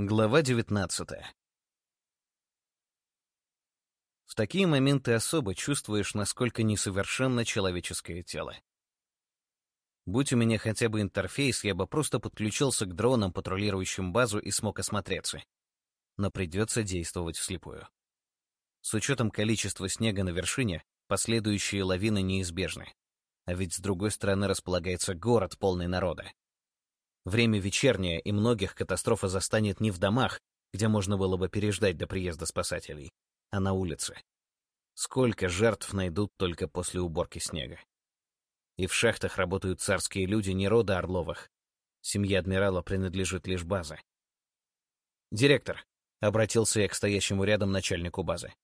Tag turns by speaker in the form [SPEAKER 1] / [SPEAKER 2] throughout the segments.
[SPEAKER 1] Глава 19 В такие моменты особо чувствуешь, насколько несовершенно человеческое тело. Будь у меня хотя бы интерфейс, я бы просто подключился к дронам, патрулирующим базу, и смог осмотреться. Но придется действовать вслепую. С учетом количества снега на вершине, последующие лавины неизбежны. А ведь с другой стороны располагается город, полный народа. Время вечернее, и многих катастрофа застанет не в домах, где можно было бы переждать до приезда спасателей, а на улице. Сколько жертв найдут только после уборки снега. И в шахтах работают царские люди не рода Орловых. Семье адмирала принадлежит лишь база. «Директор», — обратился я к стоящему рядом начальнику базы.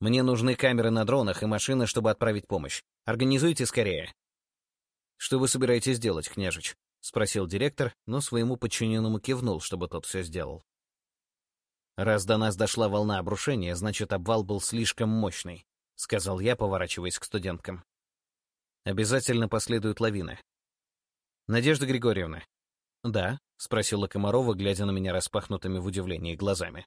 [SPEAKER 1] «Мне нужны камеры на дронах и машины, чтобы отправить помощь. Организуйте скорее». «Что вы собираетесь делать, княжич?» — спросил директор, но своему подчиненному кивнул, чтобы тот все сделал. «Раз до нас дошла волна обрушения, значит, обвал был слишком мощный», — сказал я, поворачиваясь к студенткам. «Обязательно последует лавина». «Надежда Григорьевна». «Да», — спросила Комарова, глядя на меня распахнутыми в удивлении глазами.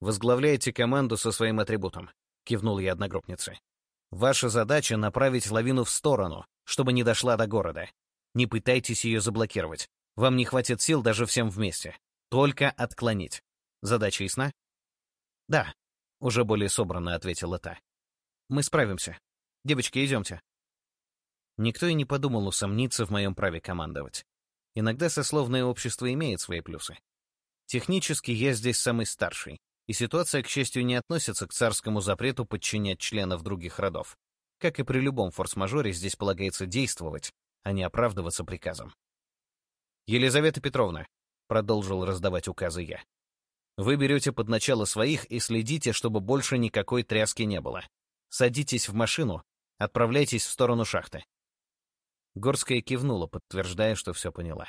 [SPEAKER 1] «Возглавляете команду со своим атрибутом», — кивнул я одногруппнице. «Ваша задача — направить лавину в сторону, чтобы не дошла до города. Не пытайтесь ее заблокировать. Вам не хватит сил даже всем вместе. Только отклонить. Задача ясна? Да, уже более собранно ответила та. Мы справимся. Девочки, идемте. Никто и не подумал усомниться в моем праве командовать. Иногда сословное общество имеет свои плюсы. Технически я здесь самый старший, и ситуация, к счастью, не относится к царскому запрету подчинять членов других родов. Как и при любом форс-мажоре, здесь полагается действовать, а не оправдываться приказом. «Елизавета Петровна», — продолжил раздавать указы я, «вы берете под начало своих и следите, чтобы больше никакой тряски не было. Садитесь в машину, отправляйтесь в сторону шахты». Горская кивнула, подтверждая, что все поняла.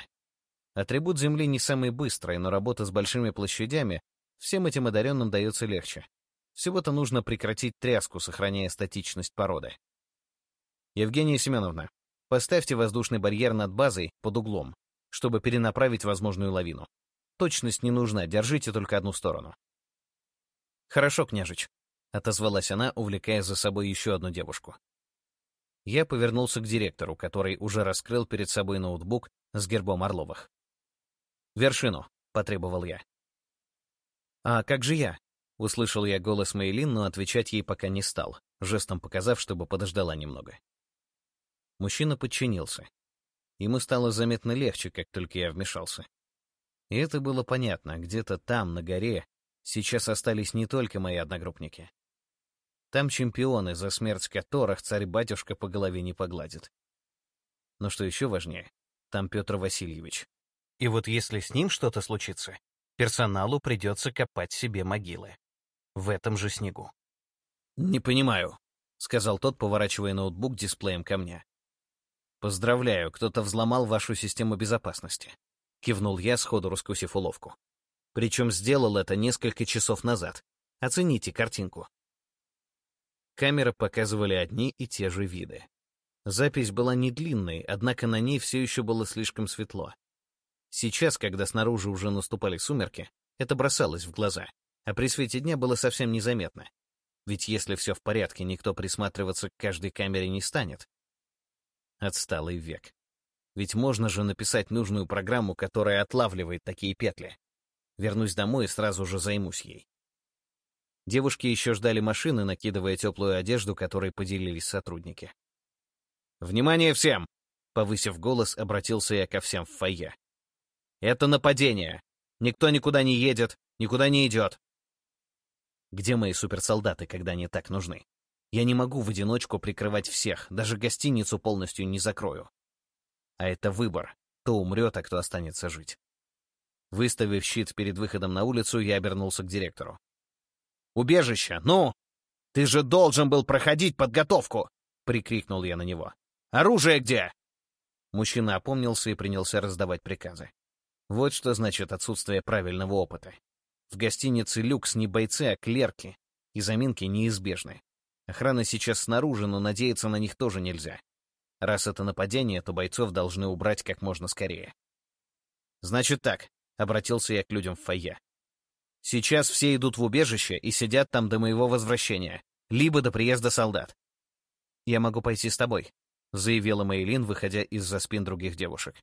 [SPEAKER 1] Атрибут Земли не самый быстрый, но работа с большими площадями всем этим одаренным дается легче. Всего-то нужно прекратить тряску, сохраняя статичность породы. Евгения Семеновна, Поставьте воздушный барьер над базой под углом, чтобы перенаправить возможную лавину. Точность не нужна, держите только одну сторону. «Хорошо, княжич», — отозвалась она, увлекая за собой еще одну девушку. Я повернулся к директору, который уже раскрыл перед собой ноутбук с гербом Орловых. «Вершину», — потребовал я. «А как же я?» — услышал я голос Мейлин, но отвечать ей пока не стал, жестом показав, чтобы подождала немного. Мужчина подчинился. Ему стало заметно легче, как только я вмешался. И это было понятно, где-то там, на горе, сейчас остались не только мои одногруппники. Там чемпионы, за смерть которых царь-батюшка по голове не погладит. Но что еще важнее, там Петр Васильевич. И вот если с ним что-то случится, персоналу придется копать себе могилы. В этом же снегу. «Не понимаю», — сказал тот, поворачивая ноутбук дисплеем ко мне. «Поздравляю, кто-то взломал вашу систему безопасности», — кивнул я, сходу раскусив уловку. Причем сделал это несколько часов назад. Оцените картинку. Камеры показывали одни и те же виды. Запись была не длинной, однако на ней все еще было слишком светло. Сейчас, когда снаружи уже наступали сумерки, это бросалось в глаза, а при свете дня было совсем незаметно. Ведь если все в порядке, никто присматриваться к каждой камере не станет, Отсталый век. Ведь можно же написать нужную программу, которая отлавливает такие петли. Вернусь домой и сразу же займусь ей. Девушки еще ждали машины, накидывая теплую одежду, которой поделились сотрудники. «Внимание всем!» — повысив голос, обратился я ко всем в фойе. «Это нападение! Никто никуда не едет, никуда не идет!» Где мои суперсолдаты, когда они так нужны? Я не могу в одиночку прикрывать всех, даже гостиницу полностью не закрою. А это выбор. Кто умрет, а кто останется жить. Выставив щит перед выходом на улицу, я обернулся к директору. «Убежище! Ну! Ты же должен был проходить подготовку!» — прикрикнул я на него. «Оружие где?» Мужчина опомнился и принялся раздавать приказы. Вот что значит отсутствие правильного опыта. В гостинице «Люкс» не бойцы, а клерки, и заминки неизбежны. Охрана сейчас снаружи, но надеяться на них тоже нельзя. Раз это нападение, то бойцов должны убрать как можно скорее. «Значит так», — обратился я к людям в фойе. «Сейчас все идут в убежище и сидят там до моего возвращения, либо до приезда солдат. Я могу пойти с тобой», — заявила Мейлин, выходя из-за спин других девушек.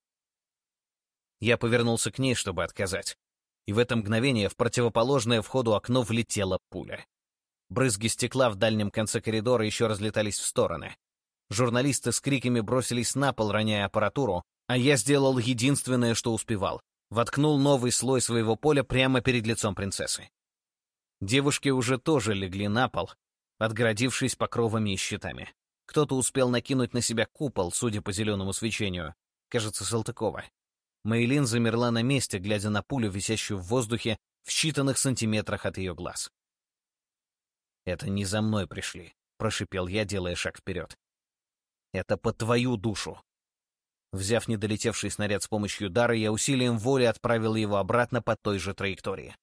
[SPEAKER 1] Я повернулся к ней, чтобы отказать. И в это мгновение в противоположное входу окно влетела пуля. Брызги стекла в дальнем конце коридора еще разлетались в стороны. Журналисты с криками бросились на пол, роняя аппаратуру, а я сделал единственное, что успевал. Воткнул новый слой своего поля прямо перед лицом принцессы. Девушки уже тоже легли на пол, отгородившись покровами и щитами. Кто-то успел накинуть на себя купол, судя по зеленому свечению. Кажется, Салтыкова. Мейлин замерла на месте, глядя на пулю, висящую в воздухе в считанных сантиметрах от ее глаз. «Это не за мной пришли», — прошипел я, делая шаг вперед. «Это по твою душу». Взяв недолетевший снаряд с помощью дара, я усилием воли отправил его обратно по той же траектории.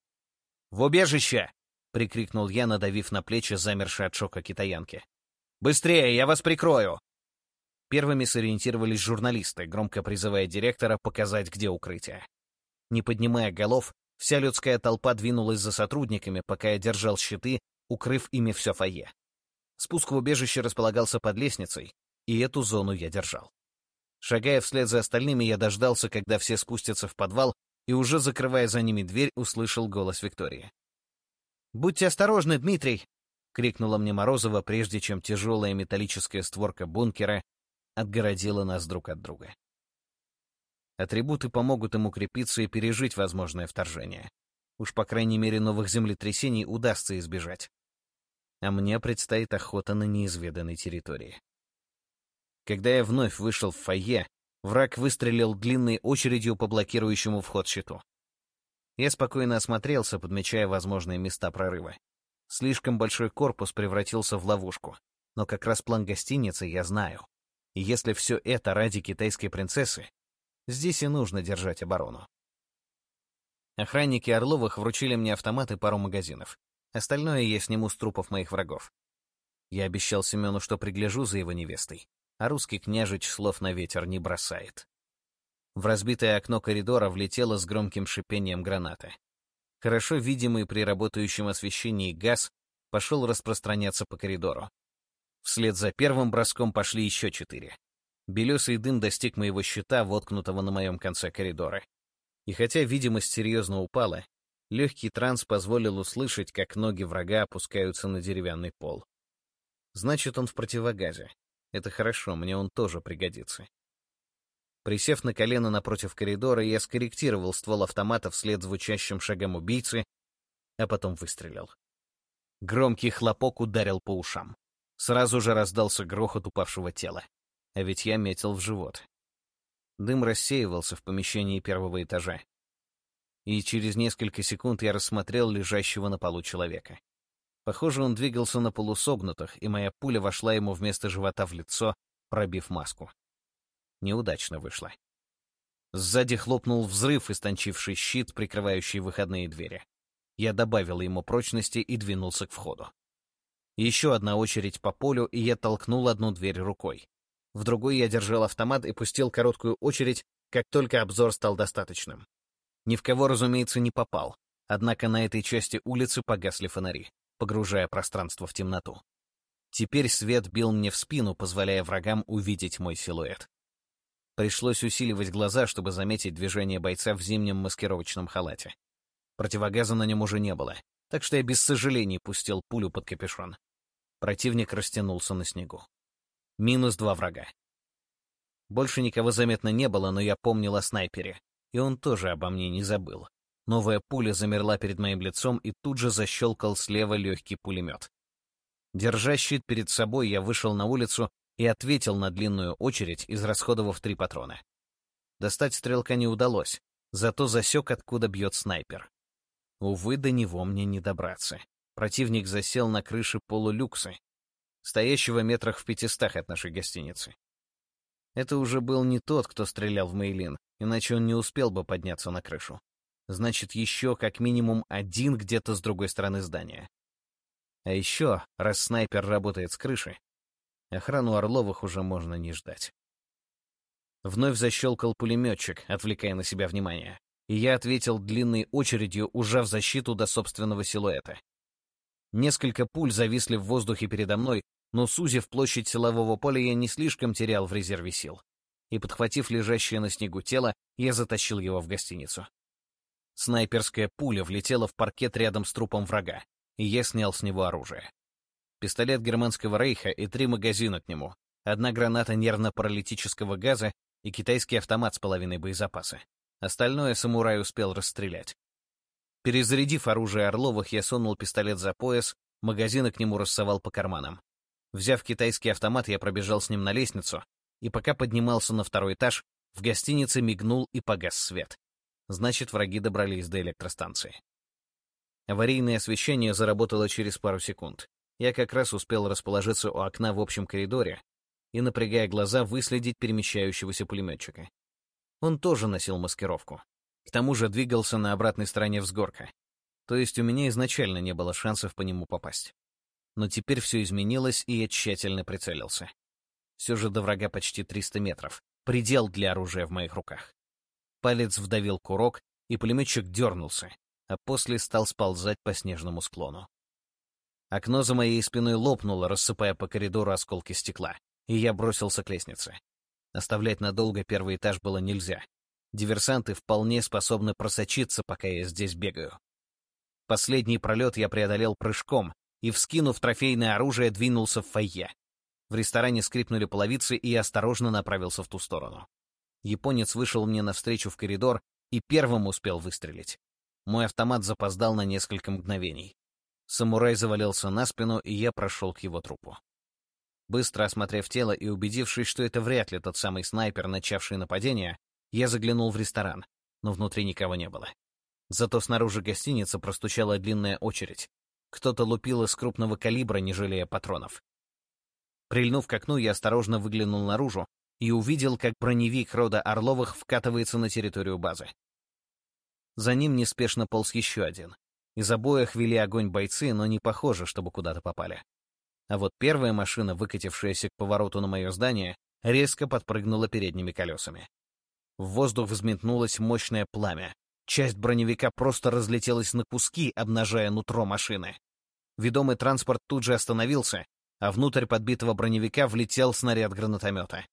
[SPEAKER 1] «В убежище!» — прикрикнул я, надавив на плечи замершей от шока китаянки. «Быстрее, я вас прикрою!» Первыми сориентировались журналисты, громко призывая директора показать, где укрытие. Не поднимая голов, вся людская толпа двинулась за сотрудниками, пока я держал щиты, укрыв ими все фойе. Спуск в убежище располагался под лестницей, и эту зону я держал. Шагая вслед за остальными, я дождался, когда все спустятся в подвал, и уже закрывая за ними дверь, услышал голос Виктории. «Будьте осторожны, Дмитрий!» — крикнула мне Морозова, прежде чем тяжелая металлическая створка бункера отгородила нас друг от друга. Атрибуты помогут им укрепиться и пережить возможное вторжение. Уж, по крайней мере, новых землетрясений удастся избежать. А мне предстоит охота на неизведанной территории. Когда я вновь вышел в фойе, враг выстрелил длинной очередью по блокирующему вход щиту. Я спокойно осмотрелся, подмечая возможные места прорыва. Слишком большой корпус превратился в ловушку, но как раз план гостиницы я знаю. И если все это ради китайской принцессы, здесь и нужно держать оборону. Охранники Орловых вручили мне автомат и пару магазинов. Остальное я сниму с трупов моих врагов. Я обещал Семену, что пригляжу за его невестой, а русский княжич слов на ветер не бросает. В разбитое окно коридора влетела с громким шипением граната. Хорошо видимый при работающем освещении газ пошел распространяться по коридору. Вслед за первым броском пошли еще четыре. Белесый дым достиг моего щита, воткнутого на моем конце коридора. И хотя видимость серьезно упала, легкий транс позволил услышать, как ноги врага опускаются на деревянный пол. Значит, он в противогазе. Это хорошо, мне он тоже пригодится. Присев на колено напротив коридора, я скорректировал ствол автомата вслед звучащим шагам убийцы, а потом выстрелил. Громкий хлопок ударил по ушам. Сразу же раздался грохот упавшего тела. А ведь я метил в живот. Дым рассеивался в помещении первого этажа. И через несколько секунд я рассмотрел лежащего на полу человека. Похоже, он двигался на полусогнутых, и моя пуля вошла ему вместо живота в лицо, пробив маску. Неудачно вышло. Сзади хлопнул взрыв, истончивший щит, прикрывающий выходные двери. Я добавил ему прочности и двинулся к входу. Еще одна очередь по полю, и я толкнул одну дверь рукой. В другой я держал автомат и пустил короткую очередь, как только обзор стал достаточным. Ни в кого, разумеется, не попал, однако на этой части улицы погасли фонари, погружая пространство в темноту. Теперь свет бил мне в спину, позволяя врагам увидеть мой силуэт. Пришлось усиливать глаза, чтобы заметить движение бойца в зимнем маскировочном халате. Противогаза на нем уже не было, так что я без сожалений пустил пулю под капюшон. Противник растянулся на снегу. Минус два врага. Больше никого заметно не было, но я помнил о снайпере, и он тоже обо мне не забыл. Новая пуля замерла перед моим лицом, и тут же защелкал слева легкий пулемет. Держа щит перед собой, я вышел на улицу и ответил на длинную очередь, израсходовав три патрона. Достать стрелка не удалось, зато засек, откуда бьет снайпер. Увы, до него мне не добраться. Противник засел на крыше полулюксы, стоящего метрах в пятистах от нашей гостиницы. Это уже был не тот, кто стрелял в Мейлин, иначе он не успел бы подняться на крышу. Значит, еще как минимум один где-то с другой стороны здания. А еще, раз снайпер работает с крыши, охрану Орловых уже можно не ждать. Вновь защелкал пулеметчик, отвлекая на себя внимание, и я ответил длинной очередью, ужав защиту до собственного силуэта. Несколько пуль зависли в воздухе передо мной, но, сузив площадь силового поля, я не слишком терял в резерве сил. И, подхватив лежащее на снегу тело, я затащил его в гостиницу. Снайперская пуля влетела в паркет рядом с трупом врага, и я снял с него оружие. Пистолет германского рейха и три магазина к нему, одна граната нервно-паралитического газа и китайский автомат с половиной боезапаса. Остальное самурай успел расстрелять. Перезарядив оружие Орловых, я сунул пистолет за пояс, магазины к нему рассовал по карманам. Взяв китайский автомат, я пробежал с ним на лестницу, и пока поднимался на второй этаж, в гостинице мигнул и погас свет. Значит, враги добрались до электростанции. Аварийное освещение заработало через пару секунд. Я как раз успел расположиться у окна в общем коридоре и, напрягая глаза, выследить перемещающегося пулеметчика. Он тоже носил маскировку. К тому же двигался на обратной стороне взгорка. То есть у меня изначально не было шансов по нему попасть. Но теперь все изменилось, и я тщательно прицелился. Все же до врага почти 300 метров. Предел для оружия в моих руках. Палец вдавил курок, и пулеметчик дернулся, а после стал сползать по снежному склону. Окно за моей спиной лопнуло, рассыпая по коридору осколки стекла, и я бросился к лестнице. Оставлять надолго первый этаж было нельзя. Диверсанты вполне способны просочиться, пока я здесь бегаю. Последний пролет я преодолел прыжком и, вскинув трофейное оружие, двинулся в фойе. В ресторане скрипнули половицы, и осторожно направился в ту сторону. Японец вышел мне навстречу в коридор и первым успел выстрелить. Мой автомат запоздал на несколько мгновений. Самурай завалился на спину, и я прошел к его трупу. Быстро осмотрев тело и убедившись, что это вряд ли тот самый снайпер, начавший нападение, я заглянул в ресторан, но внутри никого не было. Зато снаружи гостиницы простучала длинная очередь. Кто-то лупил из крупного калибра, не жалея патронов. Прильнув к окну, я осторожно выглянул наружу и увидел, как броневик рода Орловых вкатывается на территорию базы. За ним неспешно полз еще один. Из обоих вели огонь бойцы, но не похоже, чтобы куда-то попали. А вот первая машина, выкатившаяся к повороту на мое здание, резко подпрыгнула передними колесами. В воздух взметнулось мощное пламя. Часть броневика просто разлетелась на куски, обнажая нутро машины. Ведомый транспорт тут же остановился, а внутрь подбитого броневика влетел снаряд гранатомета.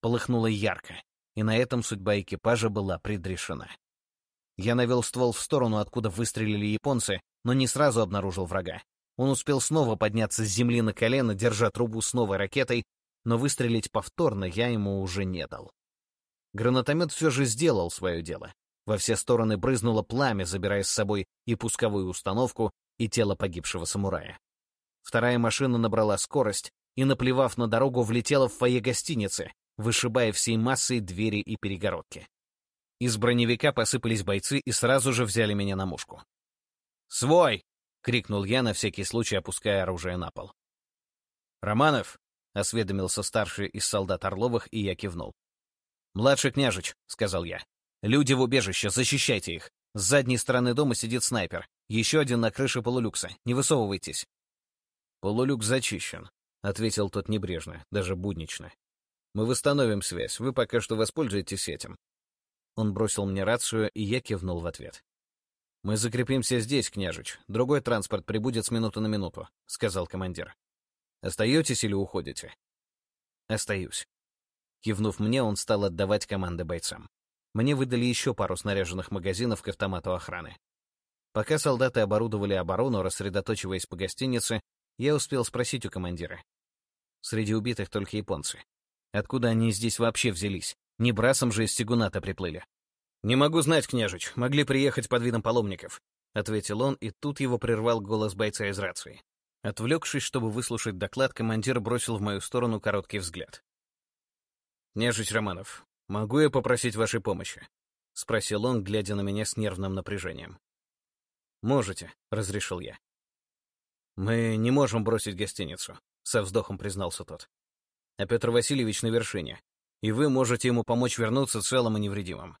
[SPEAKER 1] Полыхнуло ярко, и на этом судьба экипажа была предрешена. Я навел ствол в сторону, откуда выстрелили японцы, но не сразу обнаружил врага. Он успел снова подняться с земли на колено, держа трубу с новой ракетой, но выстрелить повторно я ему уже не дал. Гранатомет все же сделал свое дело. Во все стороны брызнуло пламя, забирая с собой и пусковую установку, и тело погибшего самурая. Вторая машина набрала скорость и, наплевав на дорогу, влетела в фойе гостиницы, вышибая всей массой двери и перегородки. Из броневика посыпались бойцы и сразу же взяли меня на мушку. «Свой!» — крикнул я, на всякий случай опуская оружие на пол. «Романов?» — осведомился старший из солдат Орловых, и я кивнул. «Младший княжич», — сказал я. «Люди в убежище, защищайте их. С задней стороны дома сидит снайпер. Еще один на крыше полулюкса. Не высовывайтесь». «Полулюк зачищен», — ответил тот небрежно, даже буднично. «Мы восстановим связь. Вы пока что воспользуетесь этим». Он бросил мне рацию, и я кивнул в ответ. «Мы закрепимся здесь, княжич. Другой транспорт прибудет с минуты на минуту», — сказал командир. «Остаетесь или уходите?» «Остаюсь». Кивнув мне, он стал отдавать команды бойцам. Мне выдали еще пару снаряженных магазинов к автомату охраны. Пока солдаты оборудовали оборону, рассредоточиваясь по гостинице, я успел спросить у командира. Среди убитых только японцы. Откуда они здесь вообще взялись? Не брасом же из Сигуната приплыли. «Не могу знать, княжич, могли приехать под видом паломников», — ответил он, и тут его прервал голос бойца из рации. Отвлекшись, чтобы выслушать доклад, командир бросил в мою сторону короткий взгляд. «Княжич Романов, могу я попросить вашей помощи?» — спросил он, глядя на меня с нервным напряжением. «Можете», — разрешил я. «Мы не можем бросить гостиницу», — со вздохом признался тот. «А Петр Васильевич на вершине, и вы можете ему помочь вернуться целым и невредимым.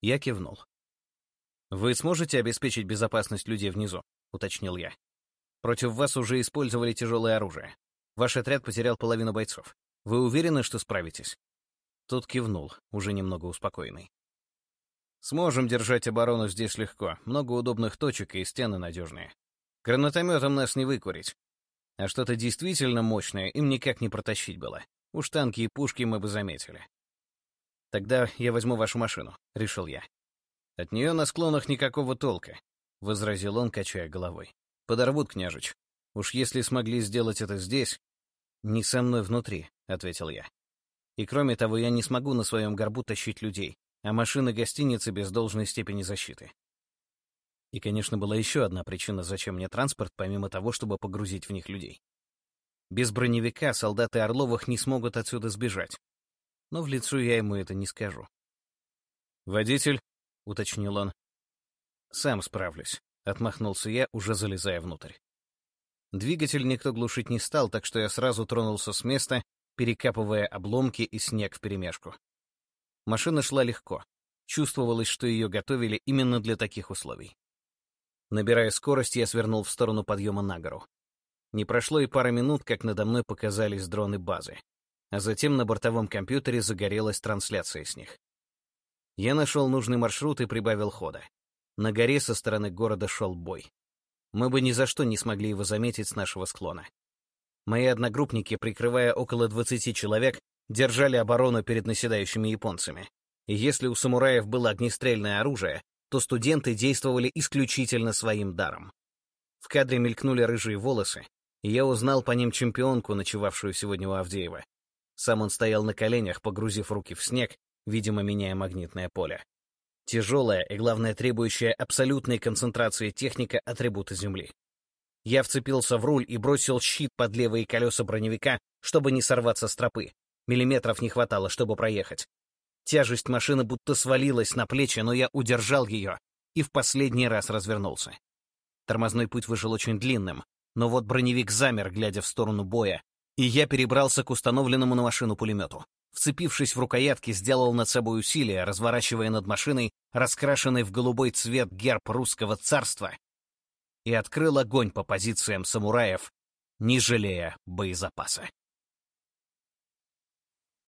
[SPEAKER 1] Я кивнул. «Вы сможете обеспечить безопасность людей внизу?» — уточнил я. «Против вас уже использовали тяжелое оружие. Ваш отряд потерял половину бойцов. Вы уверены, что справитесь?» Тот кивнул, уже немного успокоенный. Сможем держать оборону здесь легко. Много удобных точек и стены надежные. Гранатометом нас не выкурить. А что-то действительно мощное им никак не протащить было. Уж танки и пушки мы бы заметили. Тогда я возьму вашу машину, — решил я. От нее на склонах никакого толка, — возразил он, качая головой. Подорвут, княжич. Уж если смогли сделать это здесь... Не со мной внутри, — ответил я. И кроме того, я не смогу на своем горбу тащить людей а машины гостиницы без должной степени защиты. И, конечно, была еще одна причина, зачем мне транспорт, помимо того, чтобы погрузить в них людей. Без броневика солдаты Орловых не смогут отсюда сбежать. Но в лицо я ему это не скажу. «Водитель?» — уточнил он. «Сам справлюсь», — отмахнулся я, уже залезая внутрь. Двигатель никто глушить не стал, так что я сразу тронулся с места, перекапывая обломки и снег вперемешку. Машина шла легко. Чувствовалось, что ее готовили именно для таких условий. Набирая скорость, я свернул в сторону подъема на гору. Не прошло и пара минут, как надо мной показались дроны базы. А затем на бортовом компьютере загорелась трансляция с них. Я нашел нужный маршрут и прибавил хода. На горе со стороны города шел бой. Мы бы ни за что не смогли его заметить с нашего склона. Мои одногруппники, прикрывая около 20 человек, держали оборону перед наседающими японцами. И если у самураев было огнестрельное оружие, то студенты действовали исключительно своим даром. В кадре мелькнули рыжие волосы, и я узнал по ним чемпионку, ночевавшую сегодня у Авдеева. Сам он стоял на коленях, погрузив руки в снег, видимо, меняя магнитное поле. Тяжелая и, главное, требующая абсолютной концентрации техника атрибута Земли. Я вцепился в руль и бросил щит под левые колеса броневика, чтобы не сорваться с тропы. Миллиметров не хватало, чтобы проехать. Тяжесть машины будто свалилась на плечи, но я удержал ее и в последний раз развернулся. Тормозной путь вышел очень длинным, но вот броневик замер, глядя в сторону боя, и я перебрался к установленному на машину пулемету. Вцепившись в рукоятки, сделал над собой усилие, разворачивая над машиной раскрашенный в голубой цвет герб русского царства, и открыл огонь по позициям самураев, не жалея боезапаса.